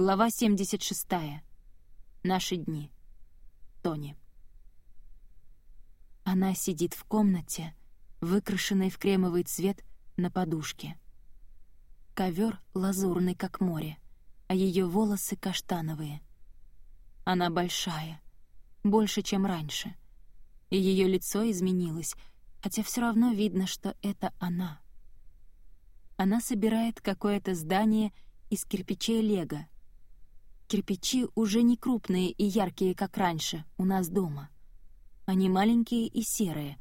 Глава 76. Наши дни. Тони. Она сидит в комнате, выкрашенной в кремовый цвет на подушке. Ковер лазурный, как море, а ее волосы каштановые. Она большая, больше, чем раньше, и ее лицо изменилось, хотя все равно видно, что это она. Она собирает какое-то здание из кирпичей лего — Кирпичи уже не крупные и яркие, как раньше, у нас дома. Они маленькие и серые,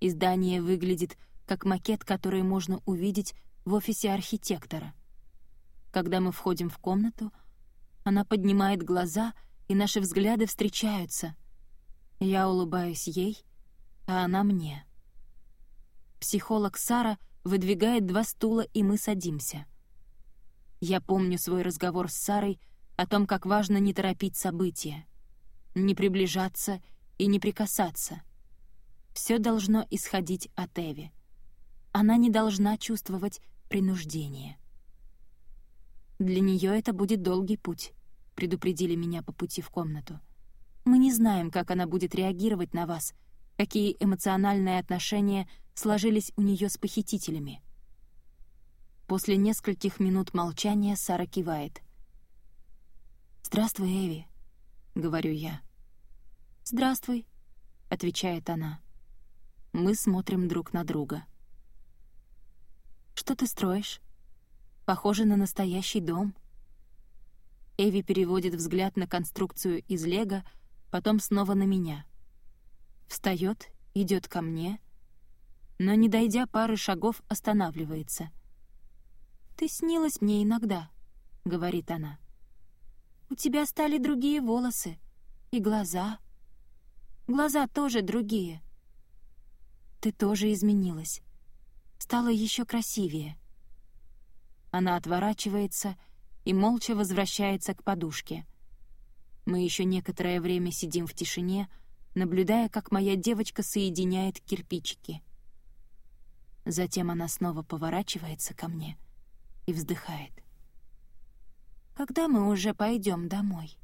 и здание выглядит как макет, который можно увидеть в офисе архитектора. Когда мы входим в комнату, она поднимает глаза, и наши взгляды встречаются. Я улыбаюсь ей, а она мне. Психолог Сара выдвигает два стула, и мы садимся. Я помню свой разговор с Сарой — о том, как важно не торопить события, не приближаться и не прикасаться. Все должно исходить от Эви. Она не должна чувствовать принуждение. «Для нее это будет долгий путь», — предупредили меня по пути в комнату. «Мы не знаем, как она будет реагировать на вас, какие эмоциональные отношения сложились у нее с похитителями». После нескольких минут молчания Сара кивает. «Здравствуй, Эви», — говорю я. «Здравствуй», — отвечает она. Мы смотрим друг на друга. «Что ты строишь? Похоже на настоящий дом». Эви переводит взгляд на конструкцию из лего, потом снова на меня. Встает, идет ко мне, но, не дойдя пары шагов, останавливается. «Ты снилась мне иногда», — говорит она. У тебя стали другие волосы. И глаза. Глаза тоже другие. Ты тоже изменилась. Стала еще красивее. Она отворачивается и молча возвращается к подушке. Мы еще некоторое время сидим в тишине, наблюдая, как моя девочка соединяет кирпичики. Затем она снова поворачивается ко мне и вздыхает. Когда мы уже пойдем домой?»